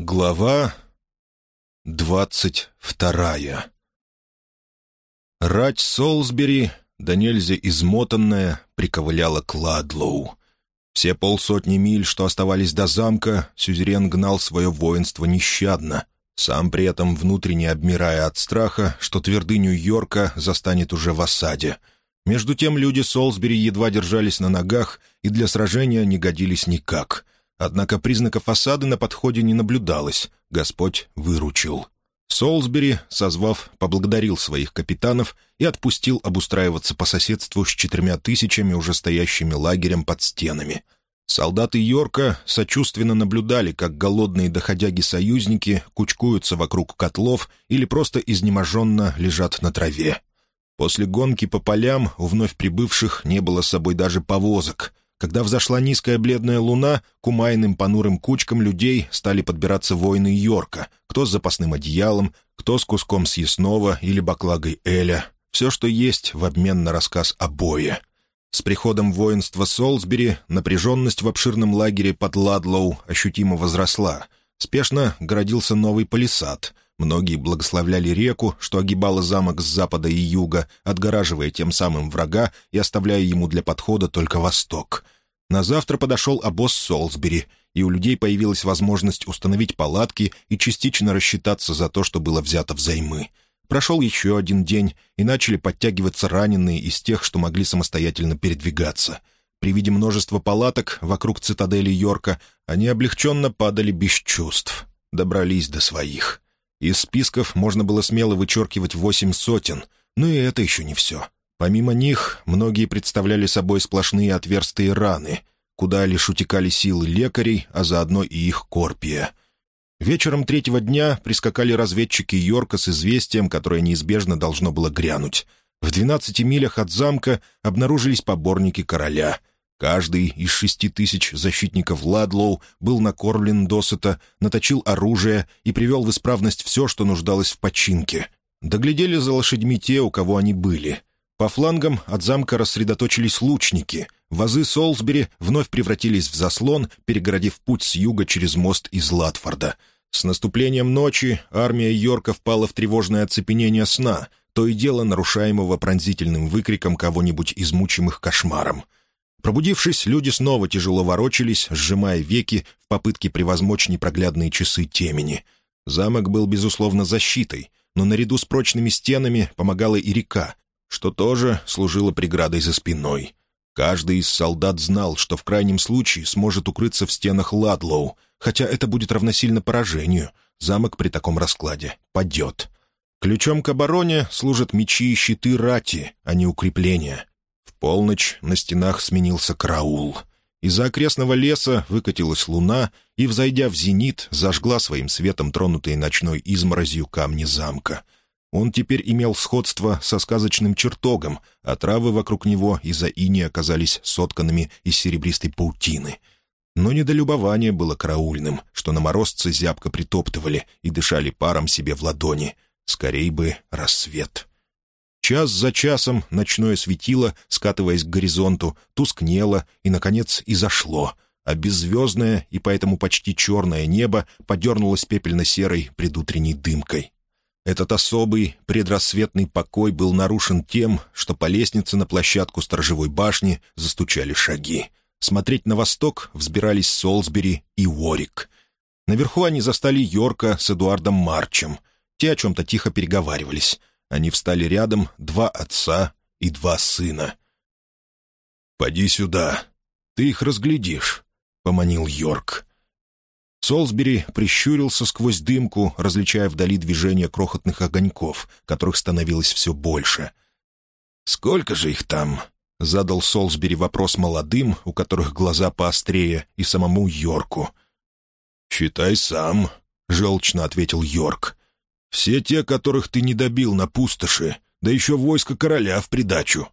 Глава двадцать вторая Рать Солсбери, да нельзя измотанная, приковыляла к Ладлоу. Все полсотни миль, что оставались до замка, сюзерен гнал свое воинство нещадно, сам при этом внутренне обмирая от страха, что твердыню Йорка застанет уже в осаде. Между тем люди Солсбери едва держались на ногах и для сражения не годились никак — Однако признаков осады на подходе не наблюдалось. Господь выручил. Солсбери, созвав, поблагодарил своих капитанов и отпустил обустраиваться по соседству с четырьмя тысячами уже стоящими лагерем под стенами. Солдаты Йорка сочувственно наблюдали, как голодные доходяги-союзники кучкуются вокруг котлов или просто изнеможенно лежат на траве. После гонки по полям у вновь прибывших не было с собой даже повозок — когда взошла низкая бледная луна, к умайным понурым кучкам людей стали подбираться воины Йорка, кто с запасным одеялом, кто с куском съестного или баклагой Эля. Все, что есть, в обмен на рассказ о бое. С приходом воинства Солсбери напряженность в обширном лагере под Ладлоу ощутимо возросла. Спешно городился новый палисад — Многие благословляли реку, что огибала замок с запада и юга, отгораживая тем самым врага и оставляя ему для подхода только восток. На завтра подошел обоз Солсбери, и у людей появилась возможность установить палатки и частично рассчитаться за то, что было взято взаймы. Прошел еще один день, и начали подтягиваться раненые из тех, что могли самостоятельно передвигаться. При виде множества палаток вокруг цитадели Йорка они облегченно падали без чувств. Добрались до своих. Из списков можно было смело вычеркивать восемь сотен, но и это еще не все. Помимо них, многие представляли собой сплошные отверстые раны, куда лишь утекали силы лекарей, а заодно и их корпия. Вечером третьего дня прискакали разведчики Йорка с известием, которое неизбежно должно было грянуть. В двенадцати милях от замка обнаружились поборники короля — Каждый из шести тысяч защитников Ладлоу был накормлен досыта, наточил оружие и привел в исправность все, что нуждалось в починке. Доглядели за лошадьми те, у кого они были. По флангам от замка рассредоточились лучники. Вазы Солсбери вновь превратились в заслон, перегородив путь с юга через мост из Латфорда. С наступлением ночи армия Йорка впала в тревожное оцепенение сна, то и дело нарушаемого пронзительным выкриком кого-нибудь измучимых кошмаром — Пробудившись, люди снова тяжело ворочались, сжимая веки в попытке превозмочь непроглядные часы темени. Замок был, безусловно, защитой, но наряду с прочными стенами помогала и река, что тоже служило преградой за спиной. Каждый из солдат знал, что в крайнем случае сможет укрыться в стенах Ладлоу, хотя это будет равносильно поражению. Замок при таком раскладе падет. Ключом к обороне служат мечи и щиты рати, а не укрепления полночь на стенах сменился караул. Из-за окрестного леса выкатилась луна и, взойдя в зенит, зажгла своим светом тронутые ночной изморозью камни замка. Он теперь имел сходство со сказочным чертогом, а травы вокруг него из-за ини оказались сотканными из серебристой паутины. Но недолюбование было караульным, что на морозце зябко притоптывали и дышали паром себе в ладони. Скорей бы рассвет. Час за часом ночное светило, скатываясь к горизонту, тускнело и, наконец, и зашло, а беззвездное и поэтому почти черное небо подернулось пепельно-серой предутренней дымкой. Этот особый предрассветный покой был нарушен тем, что по лестнице на площадку сторожевой башни застучали шаги. Смотреть на восток взбирались Солсбери и Уорик. Наверху они застали Йорка с Эдуардом Марчем. Те о чем-то тихо переговаривались. Они встали рядом, два отца и два сына. «Поди сюда. Ты их разглядишь», — поманил Йорк. Солсбери прищурился сквозь дымку, различая вдали движение крохотных огоньков, которых становилось все больше. «Сколько же их там?» — задал Солсбери вопрос молодым, у которых глаза поострее, и самому Йорку. «Считай сам», — желчно ответил Йорк. Все те, которых ты не добил на пустоши, да еще войско короля в придачу».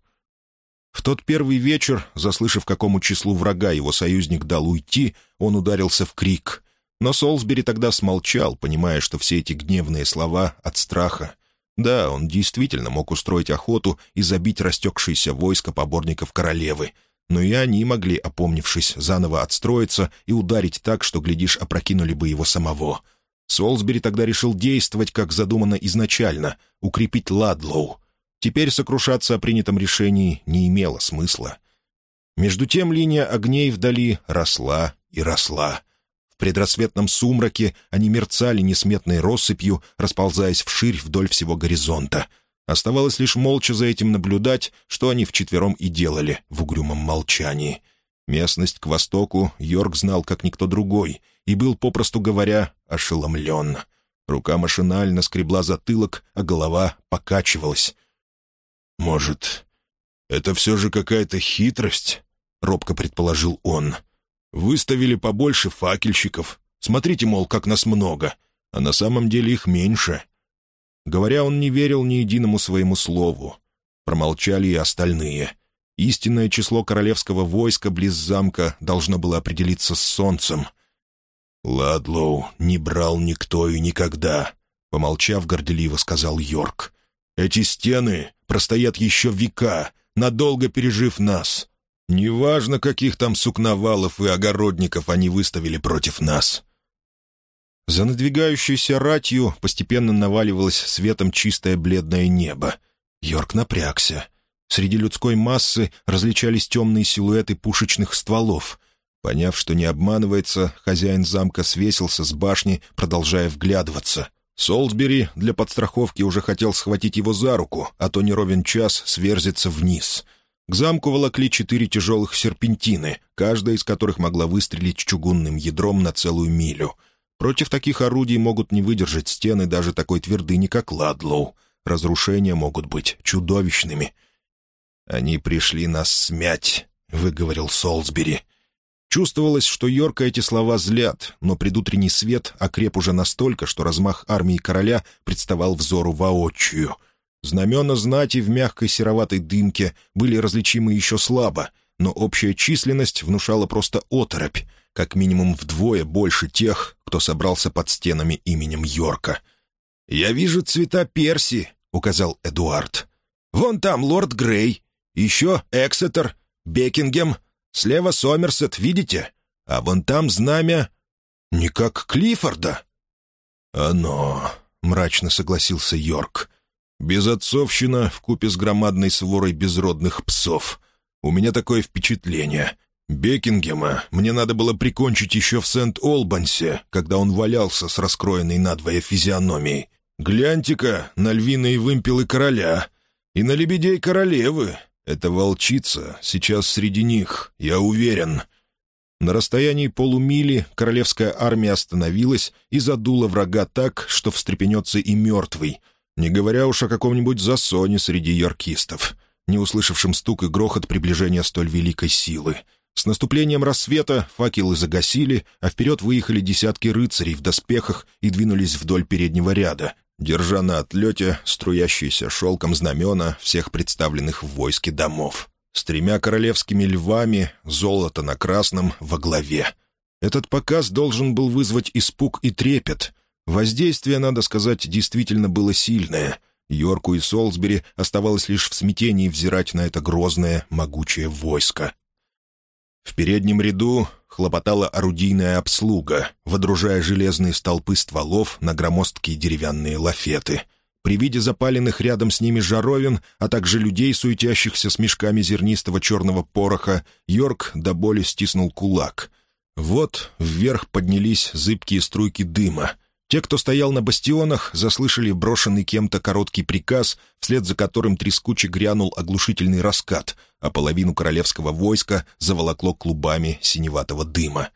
В тот первый вечер, заслышав, какому числу врага его союзник дал уйти, он ударился в крик. Но Солсбери тогда смолчал, понимая, что все эти гневные слова от страха. Да, он действительно мог устроить охоту и забить растекшееся войско поборников королевы, но и они могли, опомнившись, заново отстроиться и ударить так, что, глядишь, опрокинули бы его самого — Солсбери тогда решил действовать, как задумано изначально — укрепить Ладлоу. Теперь сокрушаться о принятом решении не имело смысла. Между тем линия огней вдали росла и росла. В предрассветном сумраке они мерцали несметной россыпью, расползаясь вширь вдоль всего горизонта. Оставалось лишь молча за этим наблюдать, что они вчетвером и делали в угрюмом молчании. Местность к востоку Йорк знал как никто другой и был, попросту говоря, ошеломлен. Рука машинально скребла затылок, а голова покачивалась. «Может, это все же какая-то хитрость?» — робко предположил он. «Выставили побольше факельщиков. Смотрите, мол, как нас много, а на самом деле их меньше». Говоря, он не верил ни единому своему слову. Промолчали и остальные. Истинное число королевского войска близ замка должно было определиться с солнцем. «Ладлоу не брал никто и никогда», — помолчав, горделиво сказал Йорк. «Эти стены простоят еще века, надолго пережив нас. Неважно, каких там сукновалов и огородников они выставили против нас». За надвигающейся ратью постепенно наваливалось светом чистое бледное небо. Йорк напрягся. Среди людской массы различались темные силуэты пушечных стволов. Поняв, что не обманывается, хозяин замка свесился с башни, продолжая вглядываться. Солсбери для подстраховки уже хотел схватить его за руку, а то не ровен час сверзится вниз. К замку волокли четыре тяжелых серпентины, каждая из которых могла выстрелить чугунным ядром на целую милю. Против таких орудий могут не выдержать стены даже такой твердыни, как Ладлоу. Разрушения могут быть чудовищными. «Они пришли нас смять», — выговорил Солсбери. Чувствовалось, что Йорка эти слова злят, но предутренний свет окреп уже настолько, что размах армии короля представал взору воочию. Знамена знати в мягкой сероватой дымке были различимы еще слабо, но общая численность внушала просто оторопь, как минимум вдвое больше тех, кто собрался под стенами именем Йорка. «Я вижу цвета Перси», — указал Эдуард. «Вон там лорд Грей, еще Эксетер, Бекингем, Слева Сомерсет, видите? А вон там знамя... Не как Клиффорда». «Оно...» — мрачно согласился Йорк. «Безотцовщина вкупе с громадной сворой безродных псов. У меня такое впечатление. Бекингема мне надо было прикончить еще в Сент-Олбансе, когда он валялся с раскроенной надвое физиономией. Гляньте-ка на львиные вымпелы короля и на лебедей королевы. Эта волчица сейчас среди них, я уверен». На расстоянии полумили королевская армия остановилась и задула врага так, что встрепенется и мертвый, не говоря уж о каком-нибудь засоне среди яркистов, не услышавшим стук и грохот приближения столь великой силы. С наступлением рассвета факелы загасили, а вперед выехали десятки рыцарей в доспехах и двинулись вдоль переднего ряда, держа на отлете струящиеся шелком знамена всех представленных в войске домов. С тремя королевскими львами, золото на красном, во главе. Этот показ должен был вызвать испуг и трепет. Воздействие, надо сказать, действительно было сильное. Йорку и Солсбери оставалось лишь в смятении взирать на это грозное, могучее войско. В переднем ряду хлопотала орудийная обслуга, водружая железные столпы стволов на громоздкие деревянные лафеты. При виде запаленных рядом с ними жаровин, а также людей, суетящихся с мешками зернистого черного пороха, Йорк до боли стиснул кулак. Вот вверх поднялись зыбкие струйки дыма — те, кто стоял на бастионах, заслышали брошенный кем-то короткий приказ, вслед за которым трескуче грянул оглушительный раскат, а половину королевского войска заволокло клубами синеватого дыма.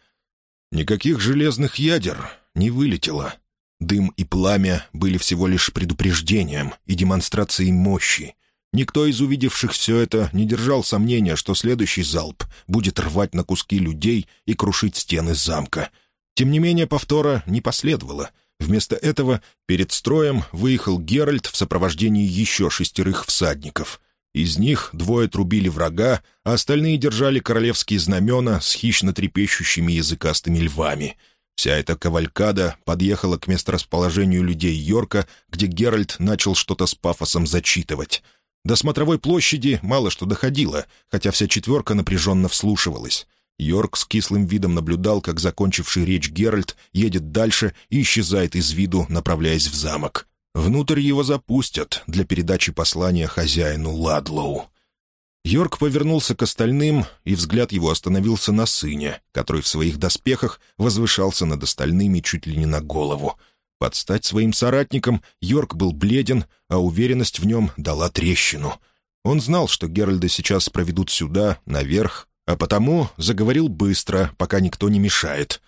Никаких железных ядер не вылетело. Дым и пламя были всего лишь предупреждением и демонстрацией мощи. Никто из увидевших все это не держал сомнения, что следующий залп будет рвать на куски людей и крушить стены замка — тем не менее, повтора не последовало. Вместо этого перед строем выехал Геральт в сопровождении еще шестерых всадников. Из них двое трубили врага, а остальные держали королевские знамена с хищно трепещущими языкастыми львами. Вся эта кавалькада подъехала к месторасположению людей Йорка, где Геральт начал что-то с пафосом зачитывать. До смотровой площади мало что доходило, хотя вся четверка напряженно вслушивалась. Йорк с кислым видом наблюдал, как закончивший речь Геральт едет дальше и исчезает из виду, направляясь в замок. Внутрь его запустят для передачи послания хозяину Ладлоу. Йорк повернулся к остальным, и взгляд его остановился на сыне, который в своих доспехах возвышался над остальными чуть ли не на голову. Под стать своим соратникам Йорк был бледен, а уверенность в нем дала трещину. Он знал, что Геральда сейчас проведут сюда, наверх, а потому заговорил быстро, пока никто не мешает.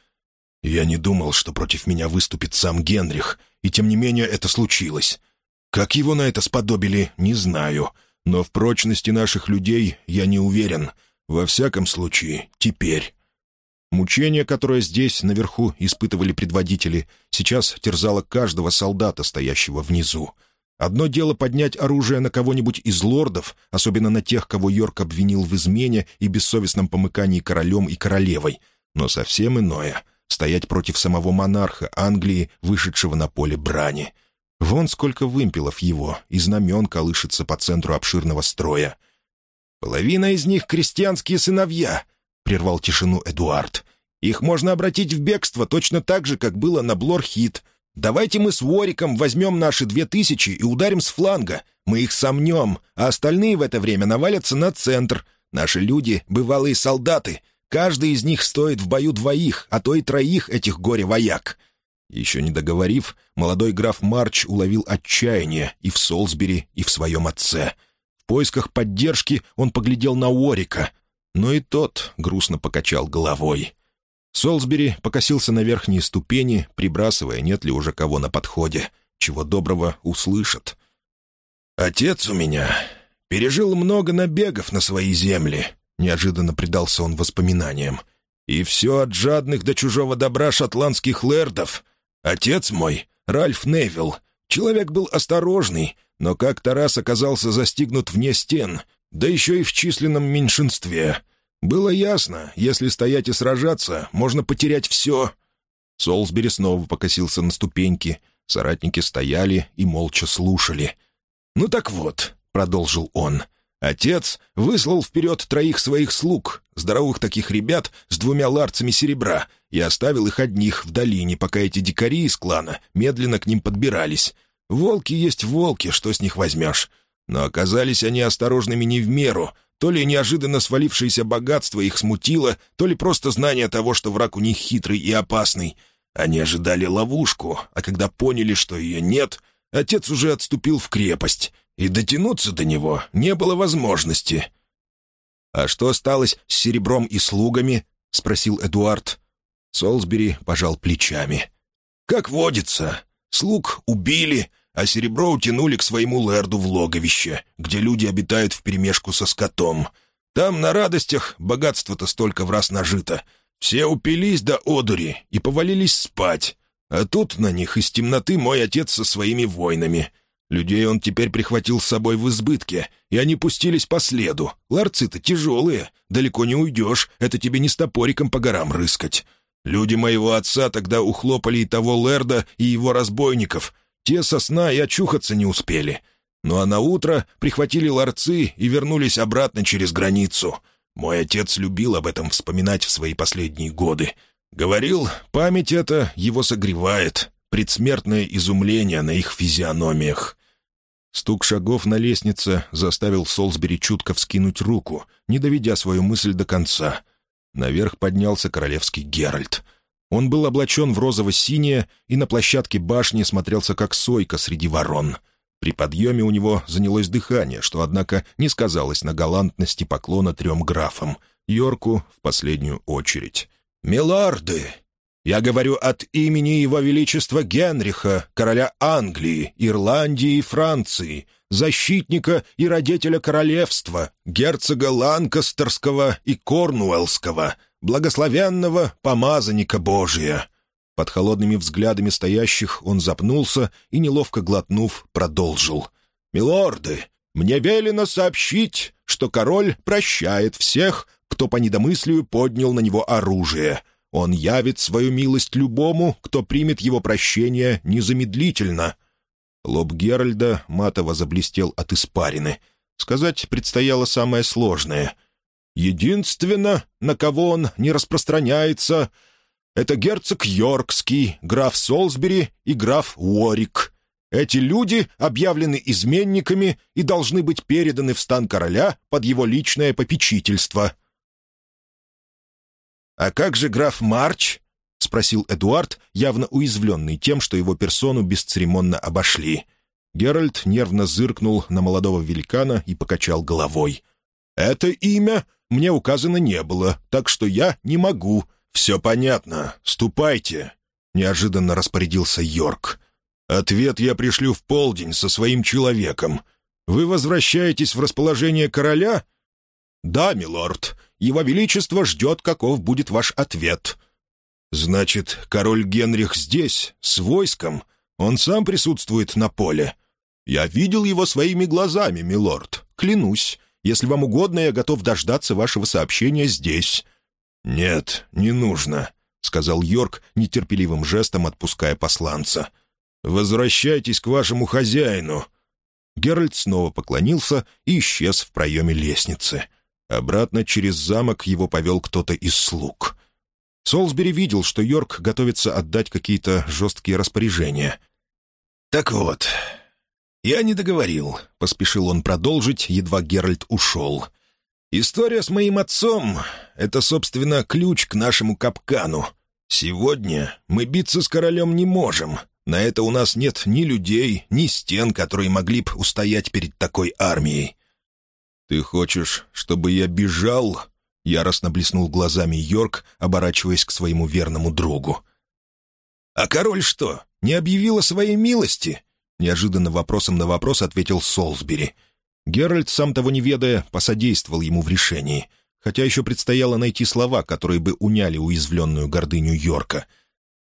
«Я не думал, что против меня выступит сам Генрих, и тем не менее это случилось. Как его на это сподобили, не знаю, но в прочности наших людей я не уверен. Во всяком случае, теперь». Мучение, которое здесь, наверху, испытывали предводители, сейчас терзало каждого солдата, стоящего внизу. Одно дело поднять оружие на кого-нибудь из лордов, особенно на тех, кого Йорк обвинил в измене и бессовестном помыкании королем и королевой, но совсем иное — стоять против самого монарха Англии, вышедшего на поле брани. Вон сколько вымпелов его, и знамен колышется по центру обширного строя. «Половина из них — крестьянские сыновья», — прервал тишину Эдуард. «Их можно обратить в бегство точно так же, как было на Блорхит. Давайте мы с Вориком возьмем наши две тысячи и ударим с фланга. Мы их сомнем, а остальные в это время навалятся на центр. Наши люди — бывалые солдаты. Каждый из них стоит в бою двоих, а то и троих этих горе-вояк». Еще не договорив, молодой граф Марч уловил отчаяние и в Солсбери, и в своем отце. В поисках поддержки он поглядел на Уорика, но и тот грустно покачал головой. Солсбери покосился на верхние ступени, прибрасывая, нет ли уже кого на подходе. Чего доброго услышат. «Отец у меня пережил много набегов на свои земли», — неожиданно предался он воспоминаниям. «И все от жадных до чужого добра шотландских лэрдов. Отец мой, Ральф Невилл, человек был осторожный, но как-то раз оказался застигнут вне стен, да еще и в численном меньшинстве. Было ясно, если стоять и сражаться, можно потерять все. Солсбери снова покосился на ступеньки. Соратники стояли и молча слушали. «Ну так вот», — продолжил он, — «отец выслал вперед троих своих слуг, здоровых таких ребят с двумя ларцами серебра, и оставил их одних в долине, пока эти дикари из клана медленно к ним подбирались. Волки есть волки, что с них возьмешь? Но оказались они осторожными не в меру. То ли неожиданно свалившееся богатство их смутило, то ли просто знание того, что враг у них хитрый и опасный. Они ожидали ловушку, а когда поняли, что ее нет, отец уже отступил в крепость, и дотянуться до него не было возможности. «А что осталось с серебром и слугами?» — спросил Эдуард. Солсбери пожал плечами. «Как водится, слуг убили, а серебро утянули к своему лэрду в логовище, где люди обитают вперемешку со скотом. Там на радостях богатство-то столько в раз нажито. Все упились до одури и повалились спать. А тут на них из темноты мой отец со своими воинами. Людей он теперь прихватил с собой в избытке, и они пустились по следу. Ларцы-то тяжелые, далеко не уйдешь, это тебе не с топориком по горам рыскать. Люди моего отца тогда ухлопали и того Лерда, и его разбойников, те со сна и очухаться не успели. Ну а на утро прихватили ларцы и вернулись обратно через границу. Мой отец любил об этом вспоминать в свои последние годы. Говорил, память эта его согревает, предсмертное изумление на их физиономиях. Стук шагов на лестнице заставил Солсбери чутко вскинуть руку, не доведя свою мысль до конца. Наверх поднялся королевский Геральт — он был облачен в розово-синее и на площадке башни смотрелся как сойка среди ворон. При подъеме у него занялось дыхание, что, однако, не сказалось на галантности поклона трем графам, Йорку в последнюю очередь. «Миларды!» Я говорю от имени Его Величества Генриха, короля Англии, Ирландии и Франции, защитника и родителя королевства, герцога Ланкастерского и Корнуэллского, благословенного помазанника Божия». Под холодными взглядами стоящих он запнулся и, неловко глотнув, продолжил. «Милорды, мне велено сообщить, что король прощает всех, кто по недомыслию поднял на него оружие. Он явит свою милость любому, кто примет его прощение незамедлительно». Лоб Геральда матово заблестел от испарины. Сказать предстояло самое сложное — Единственно, на кого он не распространяется, это герцог Йоркский, граф Солсбери и граф Уорик. Эти люди объявлены изменниками и должны быть переданы в стан короля под его личное попечительство». «А как же граф Марч?» — спросил Эдуард, явно уязвленный тем, что его персону бесцеремонно обошли. Геральт нервно зыркнул на молодого великана и покачал головой. «Это имя мне указано не было, так что я не могу. Все понятно. Ступайте», — неожиданно распорядился Йорк. «Ответ я пришлю в полдень со своим человеком. Вы возвращаетесь в расположение короля?» «Да, милорд. Его Величество ждет, каков будет ваш ответ». «Значит, король Генрих здесь, с войском? Он сам присутствует на поле?» «Я видел его своими глазами, милорд. Клянусь. Если вам угодно, я готов дождаться вашего сообщения здесь». «Нет, не нужно», — сказал Йорк, нетерпеливым жестом отпуская посланца. «Возвращайтесь к вашему хозяину». Геральт снова поклонился и исчез в проеме лестницы. Обратно через замок его повел кто-то из слуг. Солсбери видел, что Йорк готовится отдать какие-то жесткие распоряжения. «Так вот, «Я не договорил», — поспешил он продолжить, едва Геральт ушел. «История с моим отцом — это, собственно, ключ к нашему капкану. Сегодня мы биться с королем не можем. На это у нас нет ни людей, ни стен, которые могли бы устоять перед такой армией». «Ты хочешь, чтобы я бежал?» — яростно блеснул глазами Йорк, оборачиваясь к своему верному другу. «А король что, не объявил о своей милости?» Неожиданно вопросом на вопрос ответил Солсбери. Геральт, сам того не ведая, посодействовал ему в решении, хотя еще предстояло найти слова, которые бы уняли уязвленную гордыню Йорка.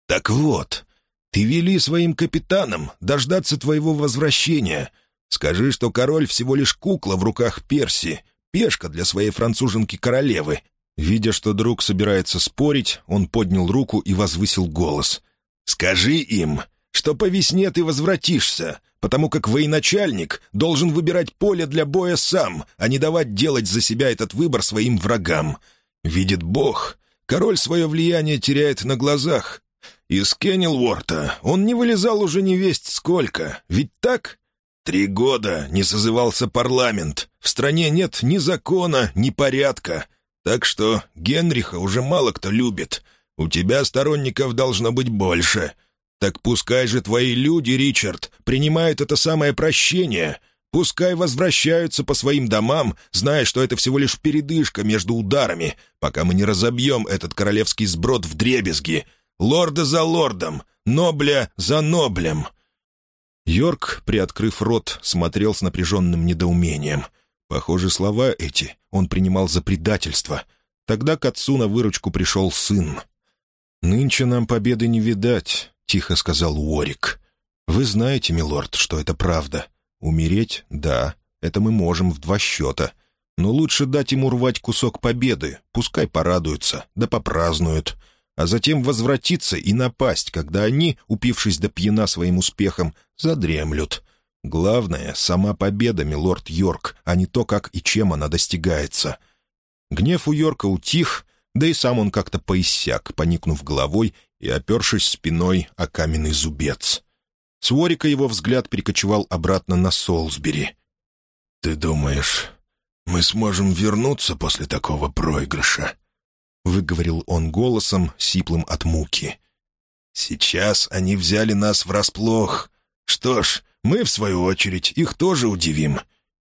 «Так вот, ты вели своим капитанам дождаться твоего возвращения. Скажи, что король всего лишь кукла в руках Перси, пешка для своей француженки-королевы». Видя, что друг собирается спорить, он поднял руку и возвысил голос. «Скажи им, что по весне ты возвратишься, потому как военачальник должен выбирать поле для боя сам, а не давать делать за себя этот выбор своим врагам. Видит Бог, король свое влияние теряет на глазах. Из Кеннелворта он не вылезал уже не весть сколько, ведь так? Три года не созывался парламент, в стране нет ни закона, ни порядка, так что Генриха уже мало кто любит. У тебя сторонников должно быть больше». «Так пускай же твои люди, Ричард, принимают это самое прощение. Пускай возвращаются по своим домам, зная, что это всего лишь передышка между ударами, пока мы не разобьем этот королевский сброд в дребезги. Лорда за лордом, нобля за ноблем». Йорк, приоткрыв рот, смотрел с напряженным недоумением. Похоже, слова эти он принимал за предательство. Тогда к отцу на выручку пришел сын. «Нынче нам победы не видать. — тихо сказал Уорик. «Вы знаете, милорд, что это правда. Умереть — да, это мы можем в два счета. Но лучше дать ему рвать кусок победы, пускай порадуются, да попразднуют, а затем возвратиться и напасть, когда они, упившись до пьяна своим успехом, задремлют. Главное — сама победа, милорд Йорк, а не то, как и чем она достигается». Гнев у Йорка утих, да и сам он как-то поиссяк, поникнув головой и опершись спиной о каменный зубец. С Уорика его взгляд перекочевал обратно на Солсбери. «Ты думаешь, мы сможем вернуться после такого проигрыша?» — выговорил он голосом, сиплым от муки. «Сейчас они взяли нас врасплох. Что ж, мы, в свою очередь, их тоже удивим.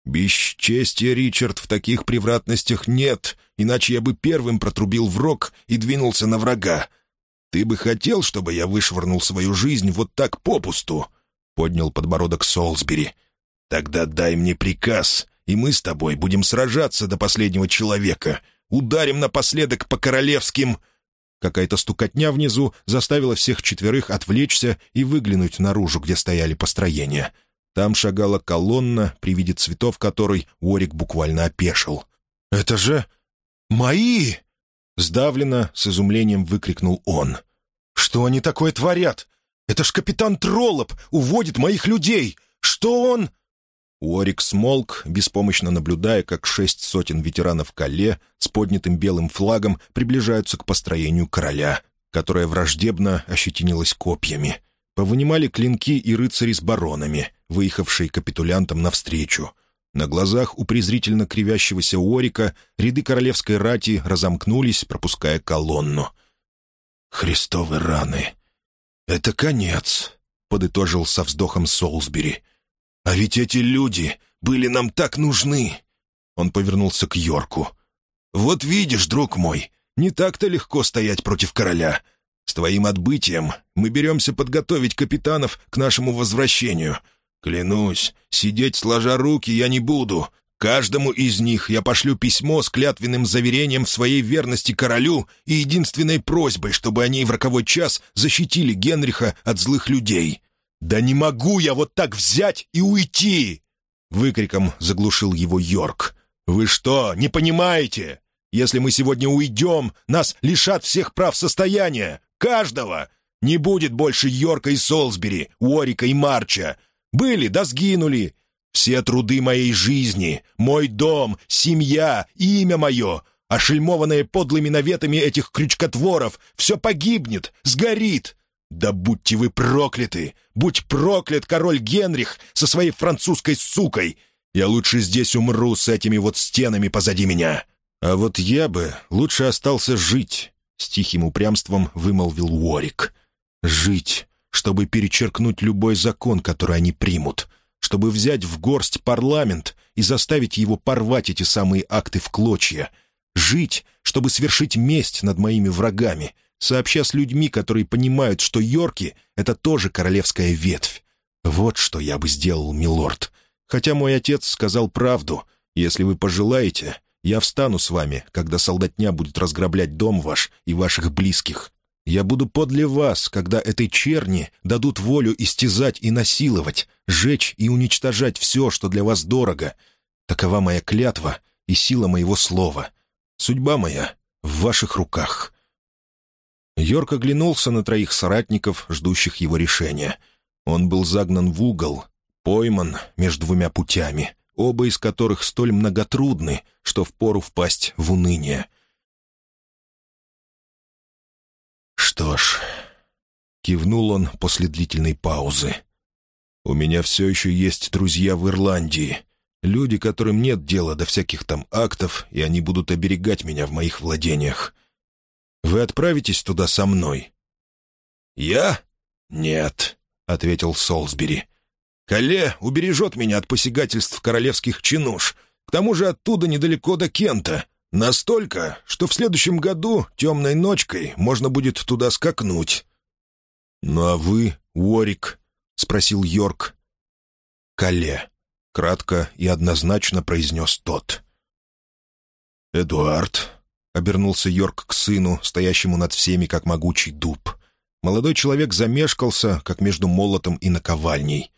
Бесчестия, Ричард, в таких превратностях нет, иначе я бы первым протрубил в рог и двинулся на врага. Ты бы хотел, чтобы я вышвырнул свою жизнь вот так попусту?» — поднял подбородок Солсбери. «Тогда дай мне приказ, и мы с тобой будем сражаться до последнего человека. Ударим напоследок по королевским...» Какая-то стукотня внизу заставила всех четверых отвлечься и выглянуть наружу, где стояли построения — там шагала колонна, при виде цветов которой Уорик буквально опешил. «Это же мои!» Сдавленно, с изумлением выкрикнул он. «Что они такое творят? Это ж капитан Троллоп уводит моих людей! Что он...» Уорик смолк, беспомощно наблюдая, как шесть сотен ветеранов Кале с поднятым белым флагом приближаются к построению короля, которое враждебно ощетинилось копьями. Повынимали клинки и рыцари с баронами, выехавшие капитулянтам навстречу. На глазах у презрительно кривящегося Уорика ряды королевской рати разомкнулись, пропуская колонну. «Христовы раны! Это конец!» — подытожил со вздохом Солсбери. «А ведь эти люди были нам так нужны!» Он повернулся к Йорку. «Вот видишь, друг мой, не так-то легко стоять против короля. С твоим отбытием мы беремся подготовить капитанов к нашему возвращению. Клянусь, сидеть сложа руки я не буду. Каждому из них я пошлю письмо с клятвенным заверением в своей верности королю и единственной просьбой, чтобы они в роковой час защитили Генриха от злых людей. «Да не могу я вот так взять и уйти!» Выкриком заглушил его Йорк. «Вы что, не понимаете? Если мы сегодня уйдем, нас лишат всех прав состояния. Каждого! Не будет больше Йорка и Солсбери, Уорика и Марча. Были, да сгинули. Все труды моей жизни, мой дом, семья, имя мое, ошельмованное подлыми наветами этих крючкотворов, все погибнет, сгорит. Да будьте вы прокляты! Будь проклят король Генрих со своей французской сукой! Я лучше здесь умру с этими вот стенами позади меня. А вот я бы лучше остался жить, — с тихим упрямством вымолвил Уорик. Жить, чтобы перечеркнуть любой закон, который они примут, чтобы взять в горсть парламент и заставить его порвать эти самые акты в клочья. Жить, чтобы свершить месть над моими врагами, сообща с людьми, которые понимают, что Йорки — это тоже королевская ветвь. Вот что я бы сделал, милорд. Хотя мой отец сказал правду. Если вы пожелаете, я встану с вами, когда солдатня будет разграблять дом ваш и ваших близких. Я буду подле вас, когда этой черни дадут волю истязать и насиловать, жечь и уничтожать все, что для вас дорого. Такова моя клятва и сила моего слова. Судьба моя в ваших руках». Йорк оглянулся на троих соратников, ждущих его решения. Он был загнан в угол, пойман между двумя путями, оба из которых столь многотрудны, что впору впасть в уныние. «Что ж...» — кивнул он после длительной паузы. «У меня все еще есть друзья в Ирландии, люди, которым нет дела до всяких там актов, и они будут оберегать меня в моих владениях. Вы отправитесь туда со мной?» «Я? Нет», — ответил Солсбери. «Кале убережет меня от посягательств королевских чинуш. К тому же оттуда недалеко до Кента. Настолько, что в следующем году темной ночкой можно будет туда скакнуть». «Ну а вы, Уорик?» — спросил Йорк. «Кале», — кратко и однозначно произнес тот. «Эдуард», — обернулся Йорк к сыну, стоящему над всеми, как могучий дуб. Молодой человек замешкался, как между молотом и наковальней.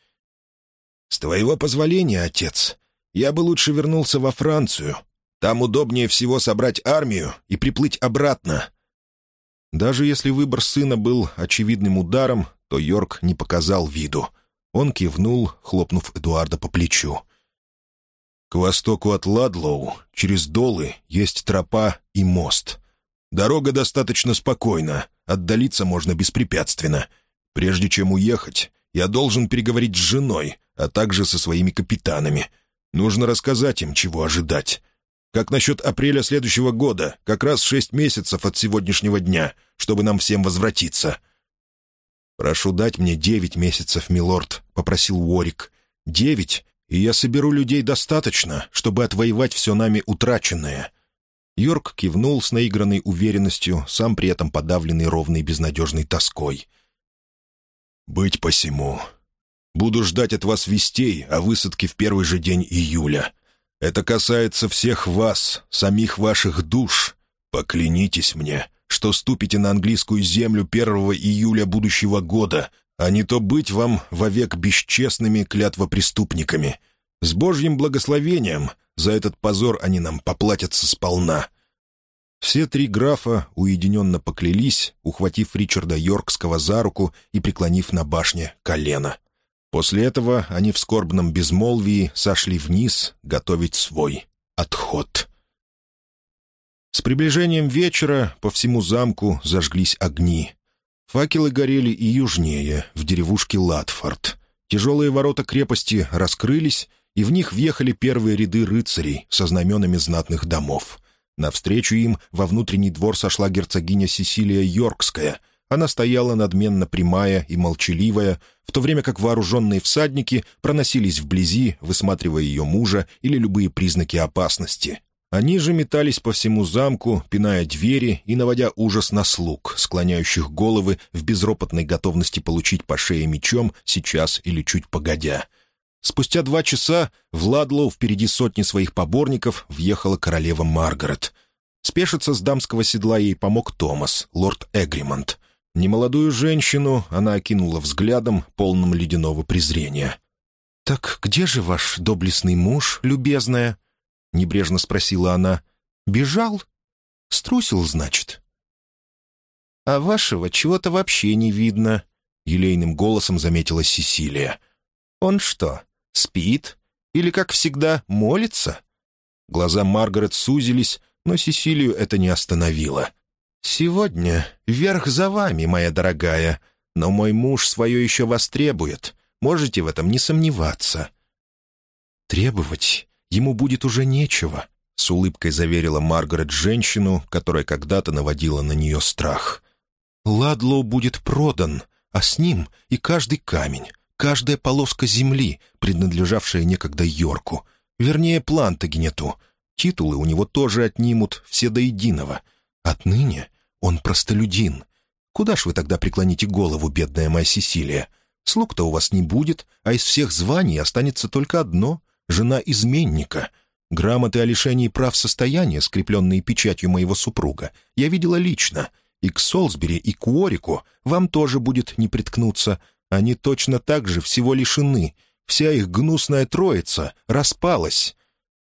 «С твоего позволения, отец, я бы лучше вернулся во Францию. Там удобнее всего собрать армию и приплыть обратно». Даже если выбор сына был очевидным ударом, то Йорк не показал виду. Он кивнул, хлопнув Эдуарда по плечу. «К востоку от Ладлоу, через Долы, есть тропа и мост. Дорога достаточно спокойна, отдалиться можно беспрепятственно. Прежде чем уехать, я должен переговорить с женой, а также со своими капитанами. Нужно рассказать им, чего ожидать. Как насчет апреля следующего года, как раз шесть месяцев от сегодняшнего дня, чтобы нам всем возвратиться?» «Прошу дать мне девять месяцев, милорд», — попросил Уорик. «Девять, и я соберу людей достаточно, чтобы отвоевать все нами утраченное». Йорк кивнул с наигранной уверенностью, сам при этом подавленный ровной безнадежной тоской. «Быть посему. Буду ждать от вас вестей о высадке в первый же день июля. Это касается всех вас, самих ваших душ. Поклянитесь мне, что ступите на английскую землю 1 июля будущего года, а не то быть вам вовек бесчестными клятвопреступниками. С Божьим благословением за этот позор они нам поплатятся сполна». Все три графа уединенно поклялись, ухватив Ричарда Йоркского за руку и преклонив на башне колено. После этого они в скорбном безмолвии сошли вниз готовить свой отход. С приближением вечера по всему замку зажглись огни. Факелы горели и южнее, в деревушке Латфорд. Тяжелые ворота крепости раскрылись, и в них въехали первые ряды рыцарей со знаменами знатных домов. Навстречу им во внутренний двор сошла герцогиня Сесилия Йоркская. Она стояла надменно прямая и молчаливая, в то время как вооруженные всадники проносились вблизи, высматривая ее мужа или любые признаки опасности. Они же метались по всему замку, пиная двери и наводя ужас на слуг, склоняющих головы в безропотной готовности получить по шее мечом сейчас или чуть погодя. Спустя два часа в Ладлоу впереди сотни своих поборников въехала королева Маргарет. Спешиться с дамского седла ей помог Томас, лорд Эгримонт. Немолодую женщину она окинула взглядом, полным ледяного презрения. «Так где же ваш доблестный муж, любезная?» — небрежно спросила она. «Бежал? Струсил, значит?» «А вашего чего-то вообще не видно», — елейным голосом заметила Сесилия. «Он что, спит? Или, как всегда, молится?» Глаза Маргарет сузились, но Сесилию это не остановило. «Сегодня верх за вами, моя дорогая, но мой муж свое еще востребует. Можете в этом не сомневаться». «Требовать ему будет уже нечего», — с улыбкой заверила Маргарет женщину, которая когда-то наводила на нее страх. «Ладлоу будет продан, а с ним и каждый камень, каждая полоска земли, принадлежавшая некогда Йорку, вернее, Плантагенету. Титулы у него тоже отнимут, все до единого. Отныне он простолюдин. Куда ж вы тогда преклоните голову, бедная моя Сесилия? Слуг-то у вас не будет, а из всех званий останется только одно жена изменника. Грамоты о лишении прав состояния, скрепленные печатью моего супруга, я видела лично. И к Солсбери, и к Уорику вам тоже будет не приткнуться. Они точно так же всего лишены. Вся их гнусная троица распалась».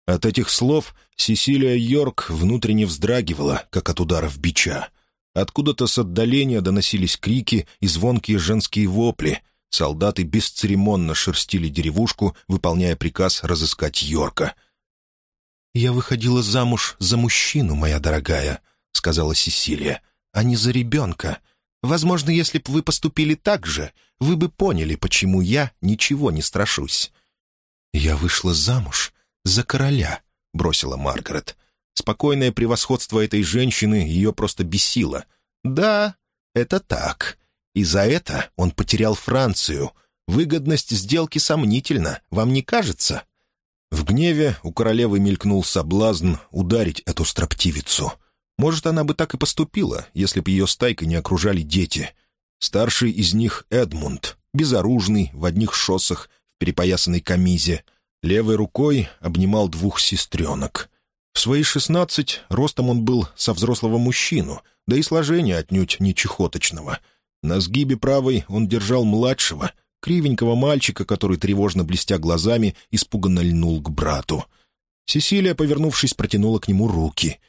От этих слов Сесилия Йорк внутренне вздрагивала, как от ударов бича. Откуда-то с отдаления доносились крики и звонкие женские вопли. Солдаты бесцеремонно шерстили деревушку, выполняя приказ разыскать Йорка. «Я выходила замуж за мужчину, моя дорогая», — сказала Сесилия, — «а не за ребенка. Возможно, если бы вы поступили так же, вы бы поняли, почему я ничего не страшусь». «Я вышла замуж за короля», — бросила Маргарет. Спокойное превосходство этой женщины ее просто бесило. «Да, это так. И за это он потерял Францию. Выгодность сделки сомнительна, вам не кажется?» В гневе у королевы мелькнул соблазн ударить эту строптивицу. Может, она бы так и поступила, если бы ее стайкой не окружали дети. Старший из них — Эдмунд, безоружный, в одних шоссах, в перепоясанной камизе. Левой рукой обнимал двух сестренок. В свои шестнадцать ростом он был со взрослого мужчину, да и сложение отнюдь не чехоточного — на сгибе правой он держал младшего, кривенького мальчика, который, тревожно блестя глазами, испуганно льнул к брату. Сесилия, повернувшись, протянула к нему руки.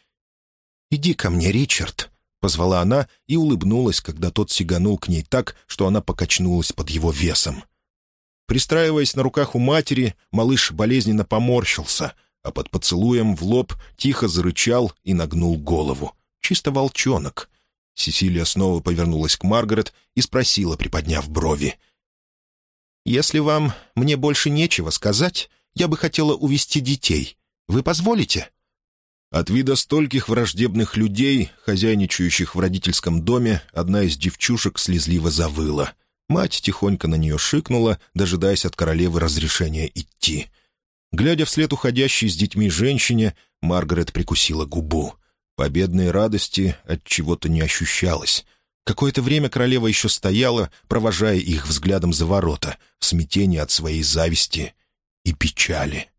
«Иди ко мне, Ричард», — позвала она и улыбнулась, когда тот сиганул к ней так, что она покачнулась под его весом. Пристраиваясь на руках у матери, малыш болезненно поморщился, а под поцелуем в лоб тихо зарычал и нагнул голову. Чисто волчонок. Сесилия снова повернулась к Маргарет и спросила, приподняв брови. «Если вам мне больше нечего сказать, я бы хотела увести детей. Вы позволите?» От вида стольких враждебных людей, хозяйничающих в родительском доме, одна из девчушек слезливо завыла. Мать тихонько на нее шикнула, дожидаясь от королевы разрешения идти. Глядя вслед уходящей с детьми женщине, Маргарет прикусила губу. Победной радости от чего-то не ощущалось. Какое-то время королева еще стояла, провожая их взглядом за ворота, в смятении от своей зависти и печали.